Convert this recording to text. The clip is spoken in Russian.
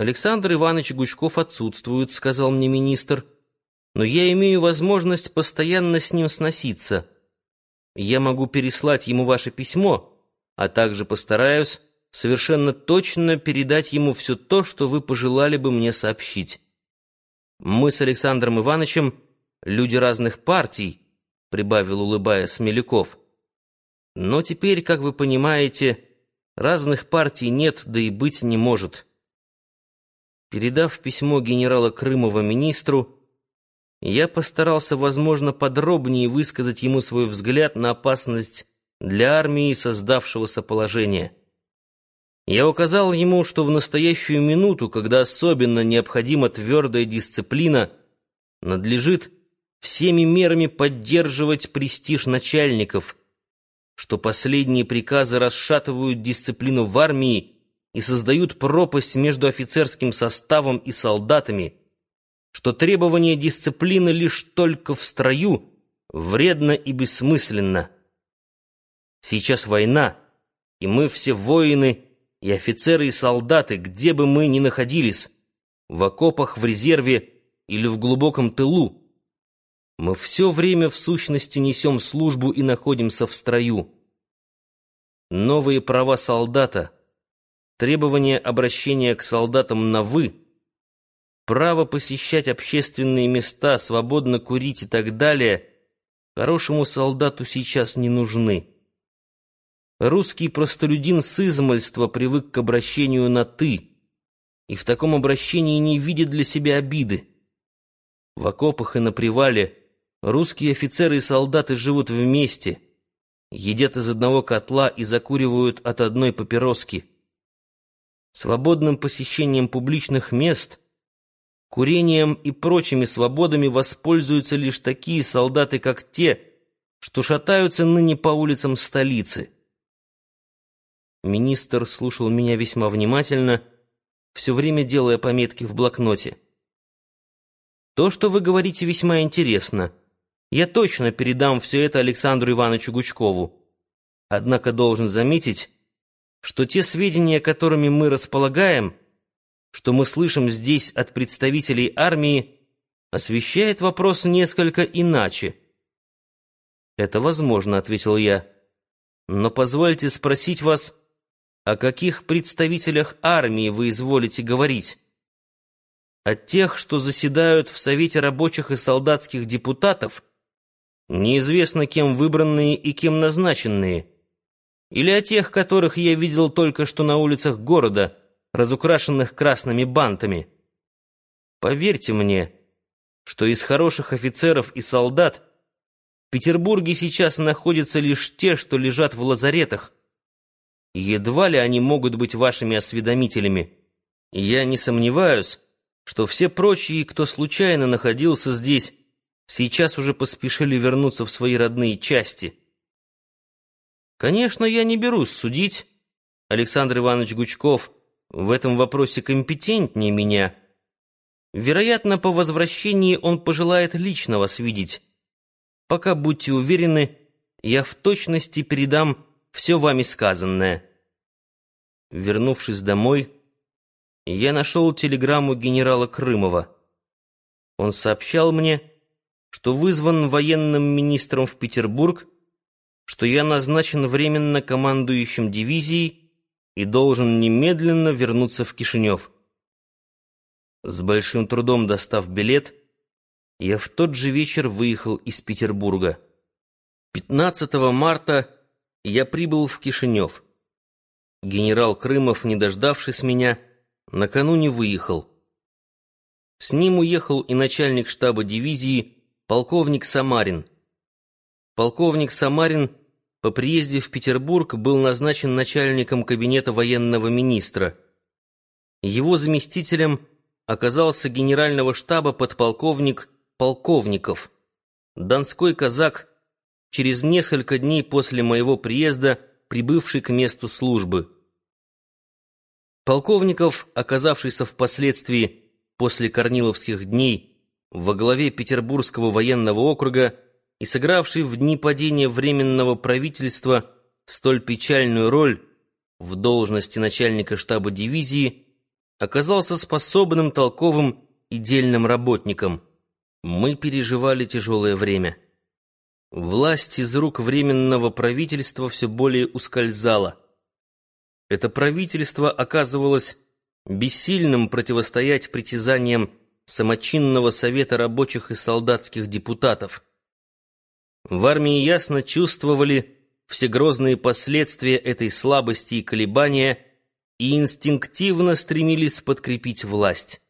Александр Иванович Гучков отсутствует, сказал мне министр, но я имею возможность постоянно с ним сноситься. Я могу переслать ему ваше письмо, а также постараюсь совершенно точно передать ему все то, что вы пожелали бы мне сообщить. Мы с Александром Ивановичем люди разных партий, прибавил улыбаясь Смеляков. Но теперь, как вы понимаете, разных партий нет, да и быть не может. Передав письмо генерала Крымова министру, я постарался, возможно, подробнее высказать ему свой взгляд на опасность для армии создавшегося положения. Я указал ему, что в настоящую минуту, когда особенно необходима твердая дисциплина, надлежит всеми мерами поддерживать престиж начальников, что последние приказы расшатывают дисциплину в армии и создают пропасть между офицерским составом и солдатами, что требование дисциплины лишь только в строю вредно и бессмысленно. Сейчас война, и мы все воины, и офицеры, и солдаты, где бы мы ни находились, в окопах, в резерве или в глубоком тылу, мы все время в сущности несем службу и находимся в строю. Новые права солдата — требование обращения к солдатам на «вы», право посещать общественные места, свободно курить и так далее, хорошему солдату сейчас не нужны. Русский простолюдин с измольства привык к обращению на «ты», и в таком обращении не видит для себя обиды. В окопах и на привале русские офицеры и солдаты живут вместе, едят из одного котла и закуривают от одной папироски свободным посещением публичных мест, курением и прочими свободами воспользуются лишь такие солдаты, как те, что шатаются ныне по улицам столицы. Министр слушал меня весьма внимательно, все время делая пометки в блокноте. То, что вы говорите, весьма интересно. Я точно передам все это Александру Ивановичу Гучкову. Однако должен заметить, что те сведения, которыми мы располагаем, что мы слышим здесь от представителей армии, освещает вопрос несколько иначе. «Это возможно», — ответил я. «Но позвольте спросить вас, о каких представителях армии вы изволите говорить? О тех, что заседают в Совете рабочих и солдатских депутатов, неизвестно кем выбранные и кем назначенные?» Или о тех, которых я видел только что на улицах города, разукрашенных красными бантами. Поверьте мне, что из хороших офицеров и солдат в Петербурге сейчас находятся лишь те, что лежат в лазаретах. едва ли они могут быть вашими осведомителями. я не сомневаюсь, что все прочие, кто случайно находился здесь, сейчас уже поспешили вернуться в свои родные части. Конечно, я не берусь судить. Александр Иванович Гучков в этом вопросе компетентнее меня. Вероятно, по возвращении он пожелает лично вас видеть. Пока будьте уверены, я в точности передам все вами сказанное. Вернувшись домой, я нашел телеграмму генерала Крымова. Он сообщал мне, что вызван военным министром в Петербург что я назначен временно командующим дивизией и должен немедленно вернуться в Кишинев. С большим трудом достав билет, я в тот же вечер выехал из Петербурга. 15 марта я прибыл в Кишинев. Генерал Крымов, не дождавшись меня, накануне выехал. С ним уехал и начальник штаба дивизии, полковник Самарин. Полковник Самарин по приезде в Петербург был назначен начальником кабинета военного министра. Его заместителем оказался генерального штаба подполковник Полковников, донской казак, через несколько дней после моего приезда прибывший к месту службы. Полковников, оказавшийся впоследствии после Корниловских дней во главе Петербургского военного округа, и сыгравший в дни падения Временного правительства столь печальную роль в должности начальника штаба дивизии, оказался способным, толковым и дельным работником. Мы переживали тяжелое время. Власть из рук Временного правительства все более ускользала. Это правительство оказывалось бессильным противостоять притязаниям самочинного совета рабочих и солдатских депутатов. В армии ясно чувствовали все грозные последствия этой слабости и колебания и инстинктивно стремились подкрепить власть.